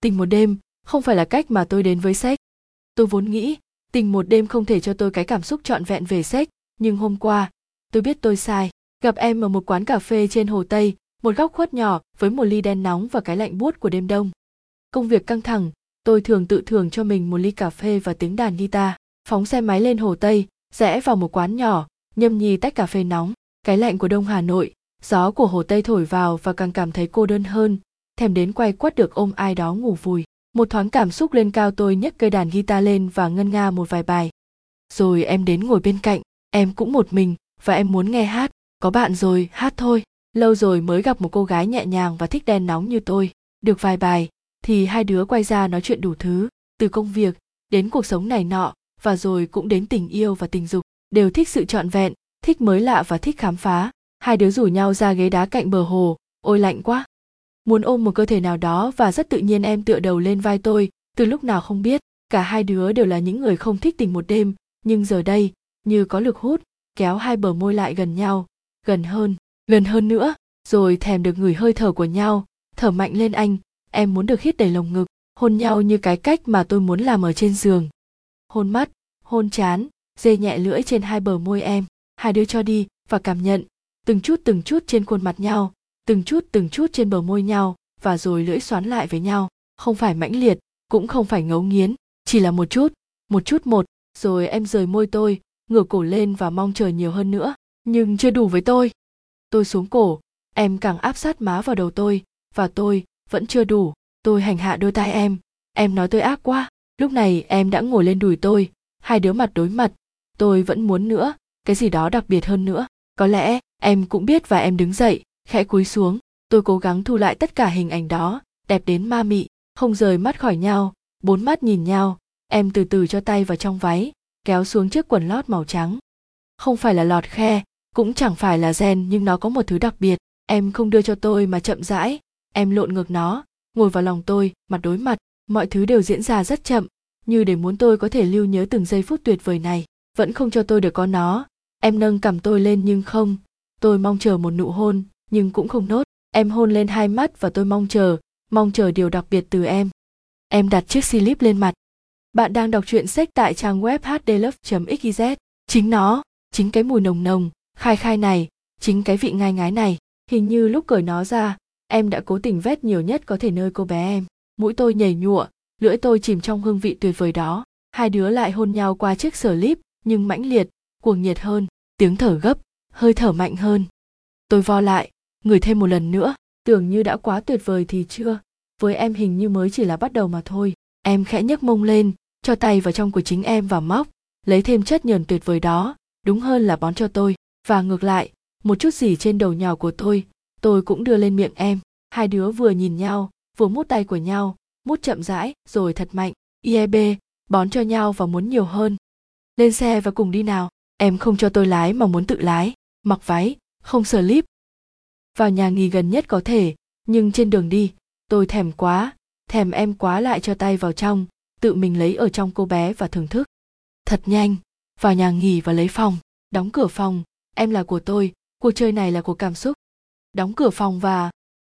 tình một đêm không phải là cách mà tôi đến với sách tôi vốn nghĩ tình một đêm không thể cho tôi cái cảm xúc trọn vẹn về sách nhưng hôm qua, tôi biết tôi sai. Gặp em ở một quán cà phê trên hồ tây, một góc khuất nhỏ với một ly đen nóng và cái lạnh buốt của đêm đông. Công việc căng thẳng, tôi thường tự thưởng cho mình một ly cà phê và tiếng đàn guitar. Phóng xe máy lên hồ tây, rẽ vào một quán nhỏ, nhâm nhi tách cà phê nóng. Cái lạnh của đông hà nội, gió của hồ tây thổi vào và càng cảm thấy cô đơn hơn thèm đến quay quất được ôm ai đó ngủ vùi. Một thoáng cảm xúc lên cao tôi nhấc cây đàn guitar lên và ngân nga một vài bài. Rồi em đến ngồi bên cạnh, em cũng một mình, và em muốn nghe hát. Có bạn rồi, hát thôi. Lâu rồi mới gặp một cô gái nhẹ nhàng và thích đen nóng như tôi. Được vài bài, thì hai đứa quay ra nói chuyện đủ thứ. Từ công việc, đến cuộc sống này nọ, và rồi cũng đến tình yêu và tình dục. Đều thích sự trọn vẹn, thích mới lạ và thích khám phá. Hai đứa rủ nhau ra ghế đá cạnh bờ hồ. Ôi lạnh quá muốn ôm một cơ thể nào đó và rất tự nhiên em tựa đầu lên vai tôi, từ lúc nào không biết, cả hai đứa đều là những người không thích tình một đêm. Nhưng giờ đây, như có lực hút, kéo hai bờ môi lại gần nhau, gần hơn gần hơn nữa, rồi thèm được ngửi hơi thở của nhau. Thở mạnh lên anh, em muốn được hít đầy lồng ngực, hôn nhau như cái cách mà tôi muốn làm ở trên giường. Hôn mắt, hôn chán, dê nhẹ lưỡi trên hai bờ môi em. Hai đứa cho đi và cảm nhận, từng chút từng chút trên khuôn mặt nhau từng chút từng chút trên bờ môi nhau và rồi lưỡi xoắn lại với nhau. Không phải mãnh liệt, cũng không phải ngấu nghiến, chỉ là một chút một chút một, rồi em rời môi tôi, ngửa cổ lên và mong chờ nhiều hơn nữa. Nhưng chưa đủ với tôi. Tôi xuống cổ, em càng áp sát má vào đầu tôi, và tôi vẫn chưa đủ. Tôi hành hạ đôi tai em. Em nói tôi ác quá. Lúc này em đã ngồi lên đùi tôi, hai đứa mặt đối mặt. Tôi vẫn muốn nữa, cái gì đó đặc biệt hơn nữa. Có lẽ em cũng biết và em đứng dậy khẽ cúi xuống. Tôi cố gắng thu lại tất cả hình ảnh đó, đẹp đến ma mị, không rời mắt khỏi nhau, bốn mắt nhìn nhau. Em từ từ cho tay vào trong váy, kéo xuống chiếc quần lót màu trắng. Không phải là lọt khe, cũng chẳng phải là gen, nhưng nó có một thứ đặc biệt. Em không đưa cho tôi mà chậm rãi. Em lộn ngược nó, ngồi vào lòng tôi, mặt đối mặt. Mọi thứ đều diễn ra rất chậm, như để muốn tôi có thể lưu nhớ từng giây phút tuyệt vời này. Vẫn không cho tôi được có nó. Em nâng cầm tôi lên nhưng không. Tôi mong chờ một nụ hôn nhưng cũng không nốt. Em hôn lên hai mắt và tôi mong chờ mong chờ điều đặc biệt từ em. Em đặt chiếc slip lên mặt. Bạn đang đọc truyện sách tại trang web hdlove.xyz chính nó, chính cái mùi nồng nồng, khai khai này, chính cái vị ngai ngái này. Hình như lúc cởi nó ra, em đã cố tình vét nhiều nhất có thể nơi cô bé em. Mũi tôi nhảy nhụa, lưỡi tôi chìm trong hương vị tuyệt vời đó. Hai đứa lại hôn nhau qua chiếc sở líp nhưng mãnh liệt, cuồng nhiệt hơn. Tiếng thở gấp, hơi thở mạnh hơn. Tôi vo lại ngửi thêm một lần nữa, tưởng như đã quá tuyệt vời thì chưa. Với em hình như mới chỉ là bắt đầu mà thôi. Em khẽ nhấc mông lên, cho tay vào trong của chính em và móc, lấy thêm chất nhờn tuyệt vời đó, đúng hơn là bón cho tôi. Và ngược lại, một chút gì trên đầu nhỏ của tôi tôi cũng đưa lên miệng em. Hai đứa vừa nhìn nhau, vừa mút tay của nhau, mút chậm rãi, rồi thật mạnh. Ieb bón cho nhau và muốn nhiều hơn. Lên xe và cùng đi nào. Em không cho tôi lái mà muốn tự lái. Mặc váy, không sờ líp vào nhà nghỉ gần nhất có thể, nhưng trên đường đi, tôi thèm quá, thèm em quá lại cho tay vào trong, tự mình lấy ở trong cô bé và thưởng thức. Thật nhanh, vào nhà nghỉ và lấy phòng, đóng cửa phòng, em là của tôi, cuộc chơi này là của cảm xúc. Đóng cửa phòng và